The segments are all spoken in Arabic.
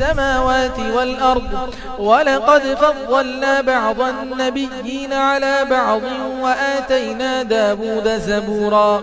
السماوات والأرض ولقد فضلنا بعض النبيين على بعض وآتينا داود زبورا.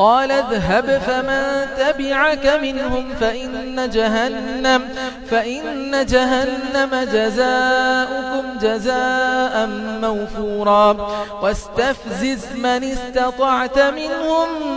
قال اذهب فمن تبعك منهم فإن جهنم فإن جهنم جزاؤكم جزاء موفورا. واستفزز من استطعت منهم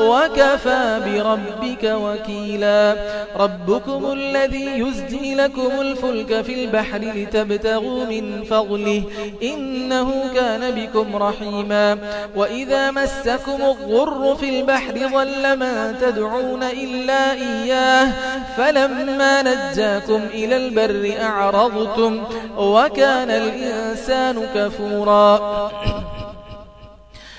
وكفى بربك وكيلا. ربكم الذي يزدي لكم الفلك في البحر لتبتغوا من فضله إنه كان بكم رحيما. وإذا مسكم الضر في البحر ظل ما تدعون إلا إياه. فلما نجاكم إلى البر أعرضتم وكان الإنسان كفورا.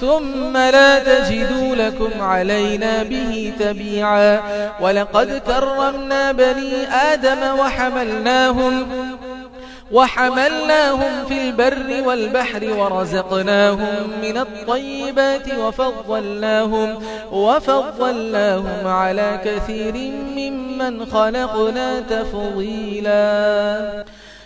ثم لا تجدوا لكم علينا به تبيعا. ولقد كرمنا بني آدم وحملناهم وحملناهم في البر والبحر ورزقناهم من الطيبات وفضلناهم وفضلناهم على كثير ممن خلقنا تفضيلا.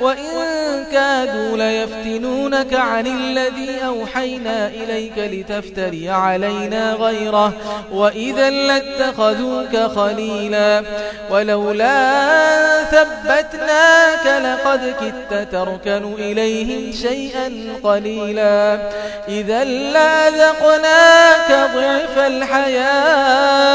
وإن كادوا ليفتنونك عن الذي أوحينا إليك لتفتري علينا غيره وإذا لاتخذوك خليلا ولولا ثبتناك لقد كدت تركن إليهم شيئا قليلا إذا لأذقناك ضعف الحياة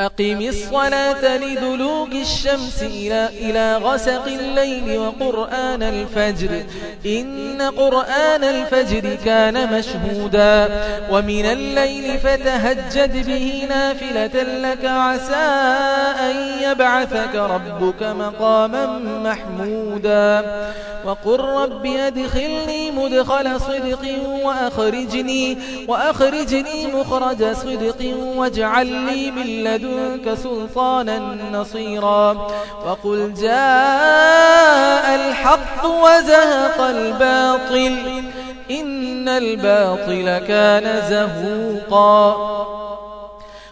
أقم الصلاة لدلوك الشمس إلى, إلى غسق الليل وقرآن الفجر. إن قرآن الفجر كان مشهودا. ومن الليل فتهجد به نافلة لك عسى أن يبعثك ربك مقاما محمودا. وقل رب أدخلني مدخل صدق وأخرجني, وأخرجني مخرج صدق واجعل لي من لدنك سلطانا نصيرا. وقل جاء الحق وزهق الباطل. إن الباطل كان زهوقا.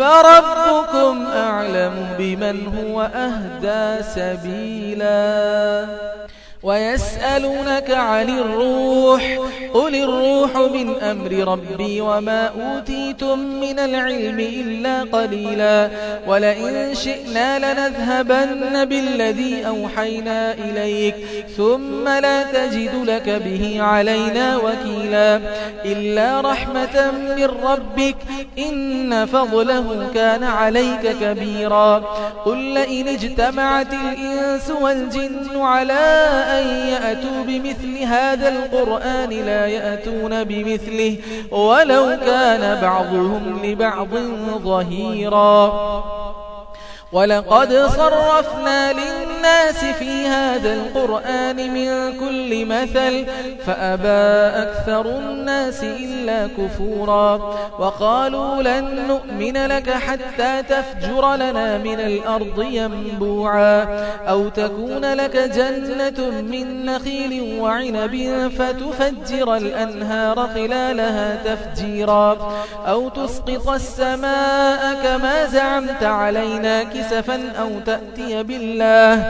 فربكم أعلم بمن هو أهدى سبيلا ويسألونك عن الروح قل الروح من أمر ربي وما أوتيتم من العلم إلا قليلا ولئن شئنا لنذهبن بالذي أوحينا إليك ثم لا تجد لك به علينا وكيلا إلا رحمة من ربك إن فضله كان عليك كبيرا قل لئن اجتمعت الإنس والجن على أن يأتوا بمثل هذا القرآن لا يأتون بمثله ولو كان بعضهم لبعض ظهيرا. ولقد صرفنا للناس في هذا القرآن من كل مثل فأبى أكثر الناس إلا كفورا. وقالوا لن نؤمن لك حتى تفجر لنا من الأرض ينبوعا. أو تكون لك جنة من نخيل وعنب فتفجر الأنهار خلالها تفجيرا. أو تسقط السماء كما زعمت علينا كسفا أو تأتي بالله.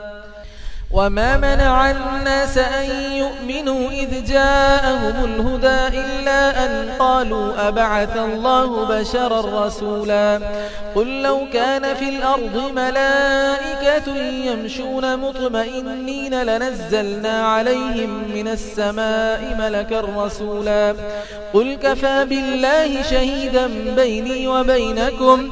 وما منع الناس أن يؤمنوا إذ جاءهم الهدى إلا أن قالوا أبعث الله بشرا رسولا قل لو كان في الأرض ملائكة يمشون مطمئنين لنزلنا عليهم من السماء ملكا رسولا قل كفى بالله شهيدا بيني وبينكم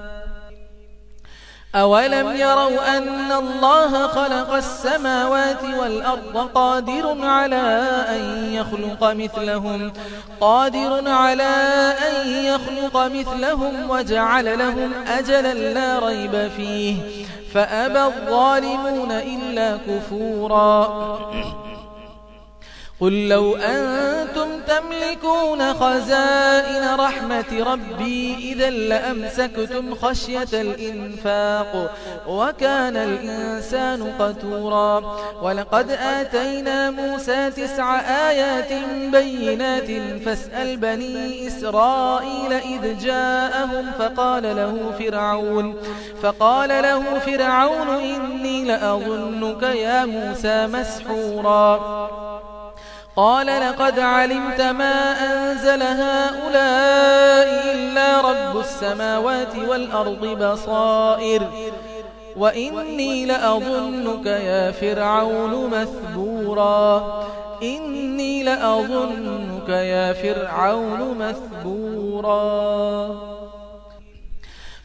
أولم يروا أن الله خلق السماوات والأرض قادر على أن يخلق مثلهم قادر على أن يخلق مثلهم وجعل لهم أجلا لا ريب فيه فأبى الظالمون إلا كفورا. قل لو أنتم تملكون خزائن رحمة ربي إذا لأمسكتم خشية الإنفاق وكان الإنسان قتورا. ولقد آتينا موسى تسع آيات بينات فاسأل بني إسرائيل إذ جاءهم فقال له فرعون فقال له فرعون إني لأظنك يا موسى مسحورا. قال لقد علمت ما أنزل هؤلاء إلا رب السماوات والأرض بصائر. وإني لأظنك يا فرعون مثبورا. إني لأظنك يا فرعون مثبورا.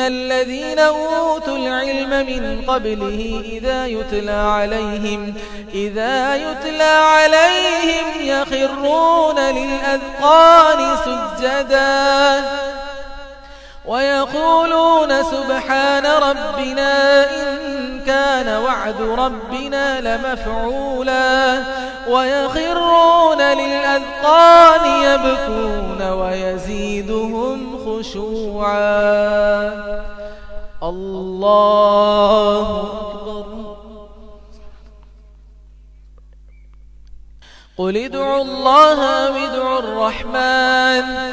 الذين أوتوا العلم من قبله إذا يتلى عليهم إذا يتلى عليهم يخرون للأذقان سجدا ويقولون سبحان ربنا إن كان وعد ربنا لمفعولا ويخرون للأذقان يبكون ويزيدهم خشوعا. الله أكبر. قل ادعوا الله وادعوا الرحمن.